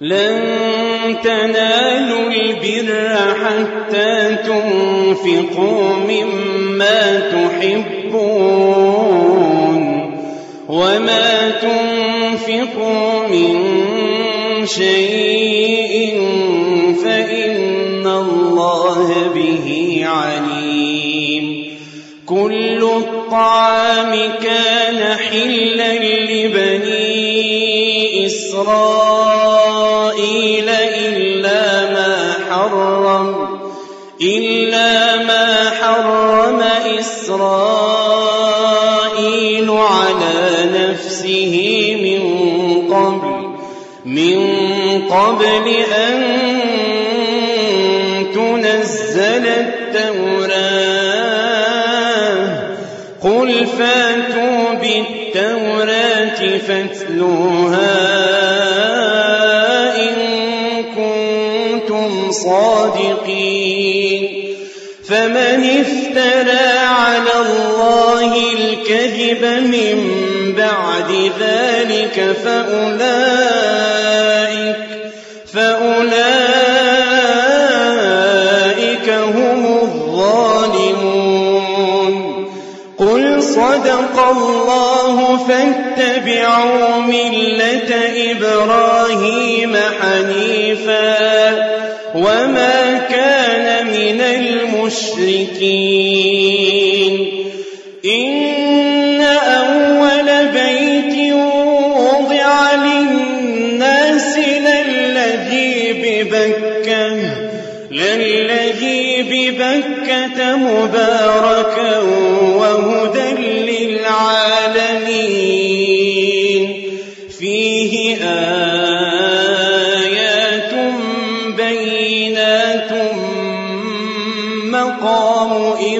لن تنالوا البر حتى تنفقوا مما تحبون وما تنفقوا من شيء فإن الله به عليم. كل الطعام كان حلا لبني إسرائيل. إلا ما حرم إلا ما حرم إسرائيل على نفسه من قبل من قبل أن تنزل التوراة. قل فاتوا بالتوراة فاتلوها صادقين. فمن افترى على الله الكذب من بعد ذلك فأولئك فأولئك هم الظالمون. قل صدق الله فاتبعوا ملة إبراهيم حنيفا. وما كان من المشركين إن أول بيت وضع للناس للذي ببكة للذي ببكة مباركا وهدى للعالمين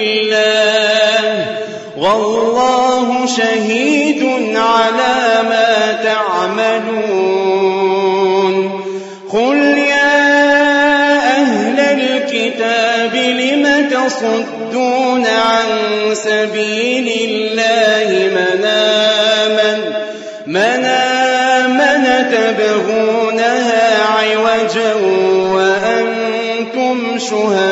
الله والله شهيد على ما تعملون. قل يا أهل الكتاب لم تصدون عن سبيل الله من آمن من آمن تبغونها عوجا وأنتم شهداء.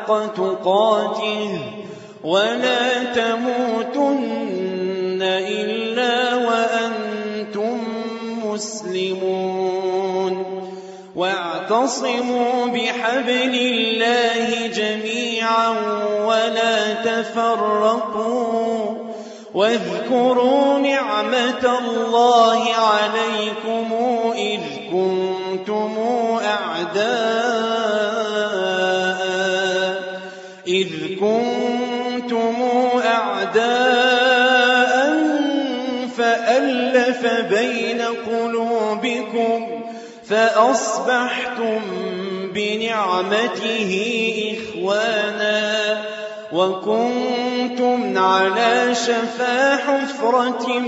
حق تقاته ولا تموتن إلا وأنتم مسلمون. واعتصموا بحبل الله جميعا ولا تفرقوا واذكروا نعمة الله عليكم إذ كنتم أعداء كنتم أعداء فألف بين قلوبكم فأصبحتم بنعمته إخوانا وكنتم على شفا حفرة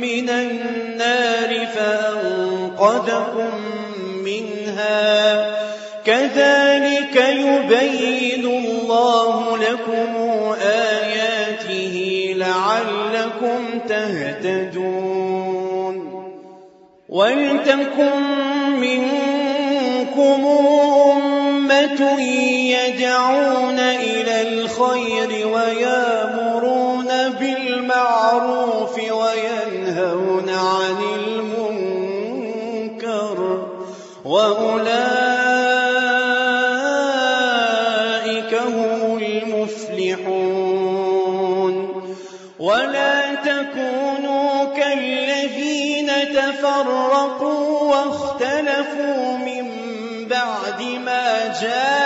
من النار فأنقذكم منها كذلك يبين الله لكم آياته لعلكم تهتدون. ولتكن منكم أمة يدعون إلى الخير ويامرون بالمعروف وينهون عن بعد ما جاءهم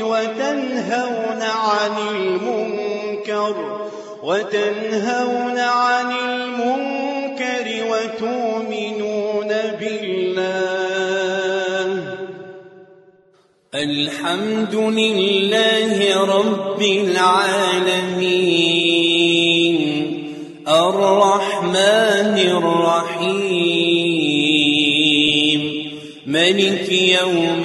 وتنهون عن المنكر وتنهون عن المنكر وتؤمنون بالله. الحمد لله رب العالمين الرحمن الرحيم ملك يوم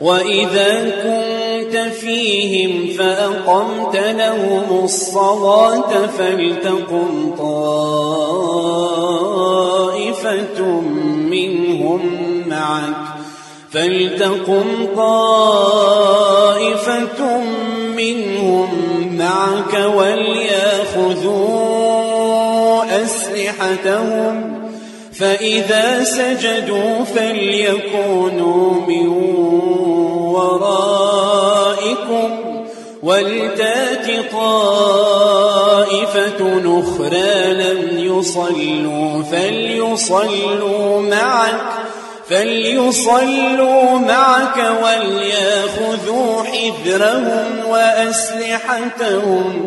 وإذا كنت فيهم فأقمت لهم الصلاة فلتقم طائفة منهم معك فلتقم طائفة منهم معك وليأخذوا أسلحتهم فإذا سجدوا فليكونوا من ورائكم ولتات طائفة أخرى لم يصلوا فليصلوا معك فليصلوا معك وليأخذوا حذرهم وأسلحتهم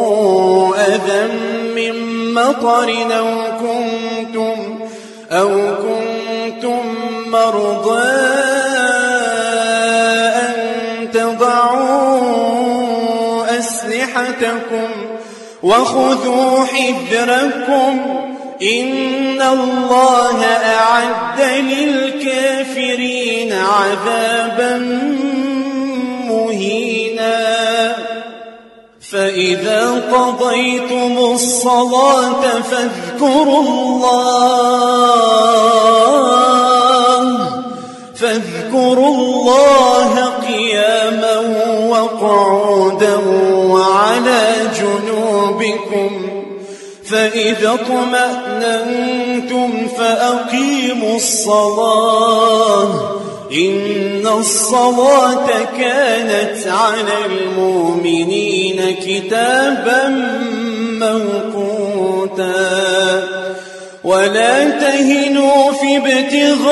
مطر أو كنتم أو كنتم مرضى أن تضعوا أسلحتكم وخذوا حذركم إن الله أعد قضيتم الصلاة فاذكروا الله فاذكروا الله قياما وقعودا وعلى جنوبكم فإذا اطمأننتم فأقيموا الصلاة إن الصلاة كانت على المؤمنين كتابا موقوتا. ولا تهنوا في ابتغاء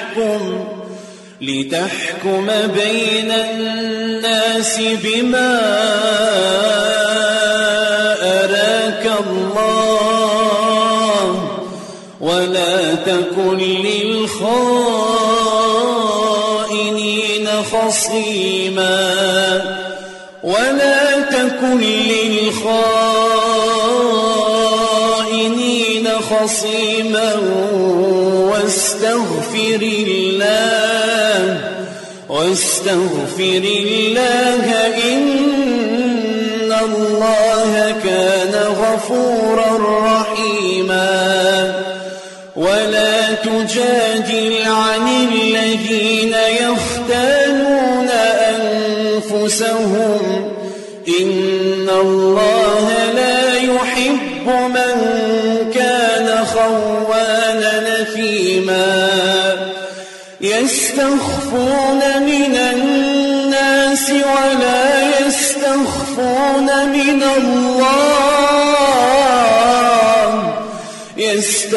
لتحكم بين الناس بما أراك الله ولا تكن للخائنين خصيما ولا تكن للخائنين خصيما واستغفر الله واستغفر الله إن الله كان غفورا رحيما. ولا تجادل عن الذين يختانون أنفسهم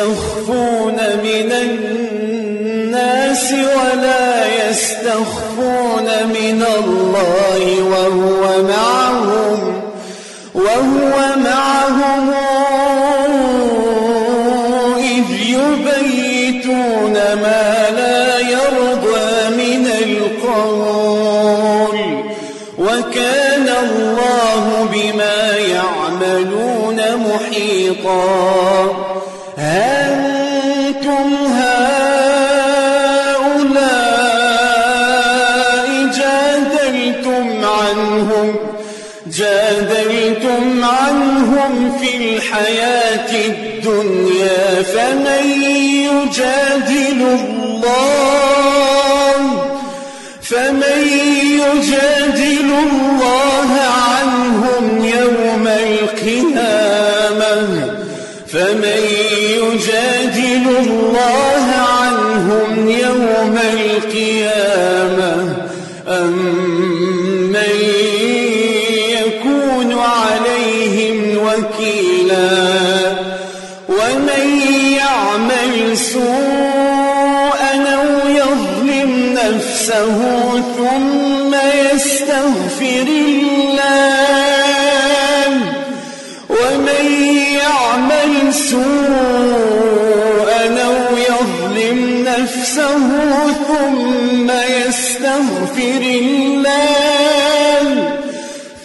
يستخفون من الناس ولا يستخفون من الله وهو معهم وهو معهم في الحياة الدنيا فمن يجادل الله فمن يجادل الله عنهم يوم القيامة فمن يجادل الله عنهم يوم القيامة أم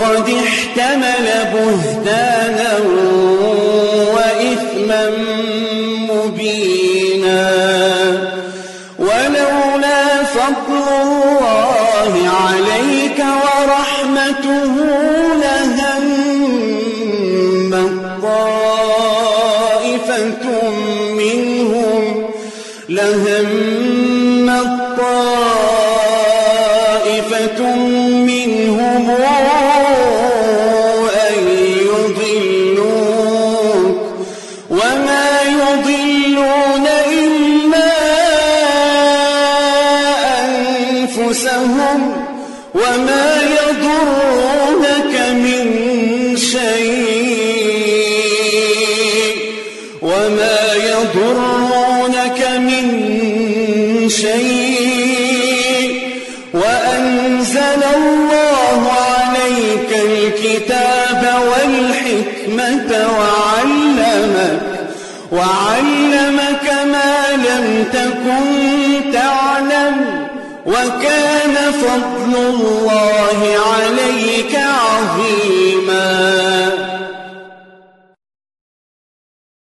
فقد احتمل بهتانا وإثما يضرونك من شيء وأنزل الله عليك الكتاب والحكمة وعلمك وعلمك ما لم تكن تعلم وكان فضل الله عليك